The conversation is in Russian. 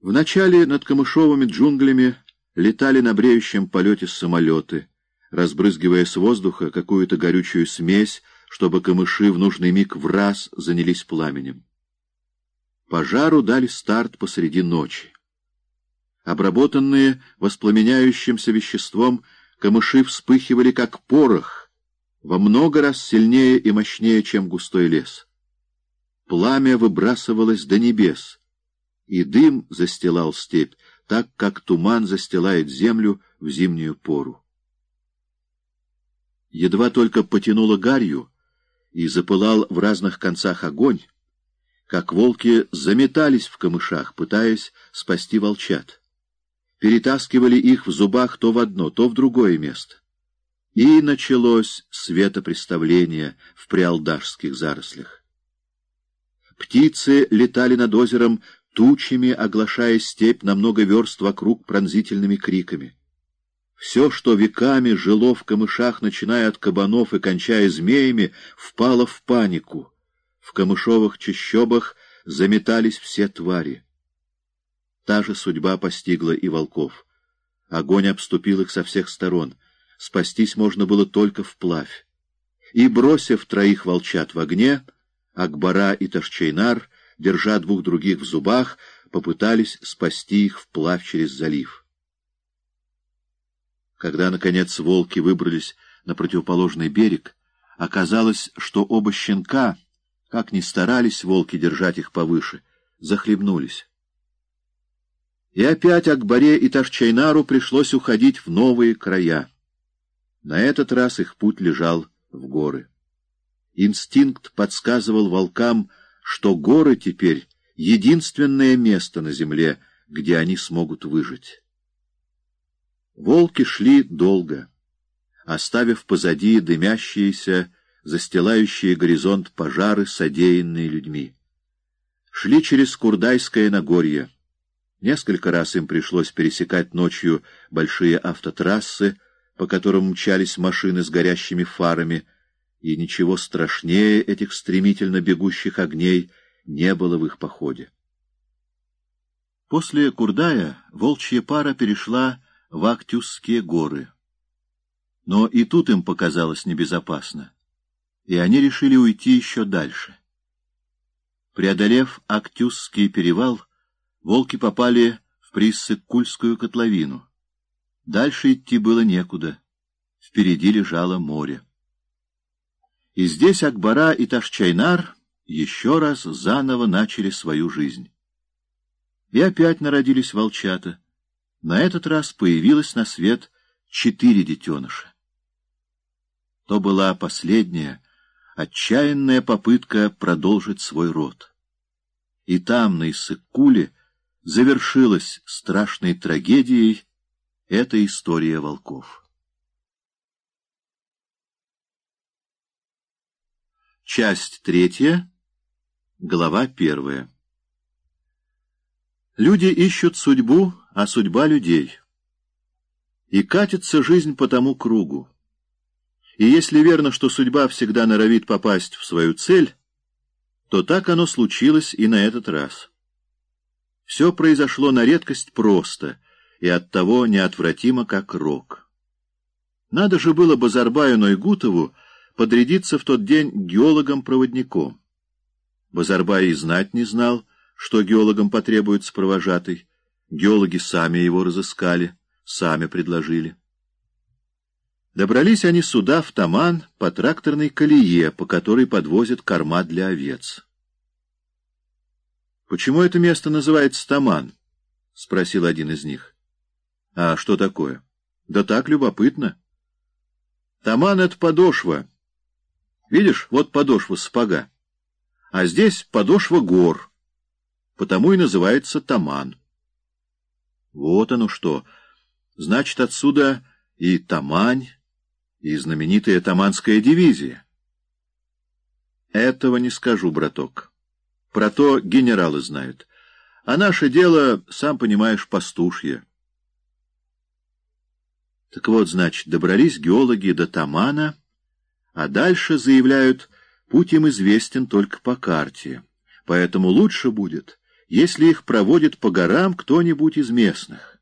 Вначале над камышовыми джунглями летали на бреющем полете самолеты, разбрызгивая с воздуха какую-то горючую смесь, чтобы камыши в нужный миг в раз занялись пламенем. Пожару дали старт посреди ночи. Обработанные воспламеняющимся веществом, камыши вспыхивали как порох, во много раз сильнее и мощнее, чем густой лес. Пламя выбрасывалось до небес — и дым застилал степь, так как туман застилает землю в зимнюю пору. Едва только потянуло гарью и запылал в разных концах огонь, как волки заметались в камышах, пытаясь спасти волчат. Перетаскивали их в зубах то в одно, то в другое место. И началось светопреставление в приалдашских зарослях. Птицы летали над озером тучами оглашая степь на много верст вокруг пронзительными криками. Все, что веками жило в камышах, начиная от кабанов и кончая змеями, впало в панику. В камышовых чащобах заметались все твари. Та же судьба постигла и волков. Огонь обступил их со всех сторон. Спастись можно было только вплавь. И, бросив троих волчат в огне, Акбара и Ташчейнар — держа двух других в зубах, попытались спасти их вплавь через залив. Когда, наконец, волки выбрались на противоположный берег, оказалось, что оба щенка, как ни старались волки держать их повыше, захлебнулись. И опять Акбаре и Ташчайнару пришлось уходить в новые края. На этот раз их путь лежал в горы. Инстинкт подсказывал волкам, что горы теперь — единственное место на земле, где они смогут выжить. Волки шли долго, оставив позади дымящиеся, застилающие горизонт пожары, содеянные людьми. Шли через Курдайское Нагорье. Несколько раз им пришлось пересекать ночью большие автотрассы, по которым мчались машины с горящими фарами — и ничего страшнее этих стремительно бегущих огней не было в их походе. После Курдая волчья пара перешла в Актюсские горы. Но и тут им показалось небезопасно, и они решили уйти еще дальше. Преодолев Актюсский перевал, волки попали в Приссык-Кульскую котловину. Дальше идти было некуда, впереди лежало море. И здесь Акбара и Ташчайнар еще раз заново начали свою жизнь. И опять народились волчата. На этот раз появилось на свет четыре детеныша. То была последняя, отчаянная попытка продолжить свой род. И там, на Иссык-Куле, завершилась страшной трагедией эта история волков. Часть третья, глава первая. Люди ищут судьбу, а судьба людей. И катится жизнь по тому кругу. И если верно, что судьба всегда норовит попасть в свою цель, то так оно случилось и на этот раз. Все произошло на редкость просто и оттого неотвратимо, как рок. Надо же было Базарбаю Нойгутову подрядиться в тот день геологом-проводником. Базарбай и знать не знал, что геологам потребуется провожатый. Геологи сами его разыскали, сами предложили. Добрались они сюда, в Таман, по тракторной колее, по которой подвозят корма для овец. «Почему это место называется Таман?» — спросил один из них. «А что такое?» «Да так любопытно». «Таман — это подошва». Видишь, вот подошва сапога. А здесь подошва гор. Потому и называется Таман. Вот оно что. Значит, отсюда и Тамань, и знаменитая Таманская дивизия. Этого не скажу, браток. Про то генералы знают. А наше дело, сам понимаешь, пастушье. Так вот, значит, добрались геологи до Тамана — а дальше, заявляют, путь им известен только по карте. Поэтому лучше будет, если их проводит по горам кто-нибудь из местных.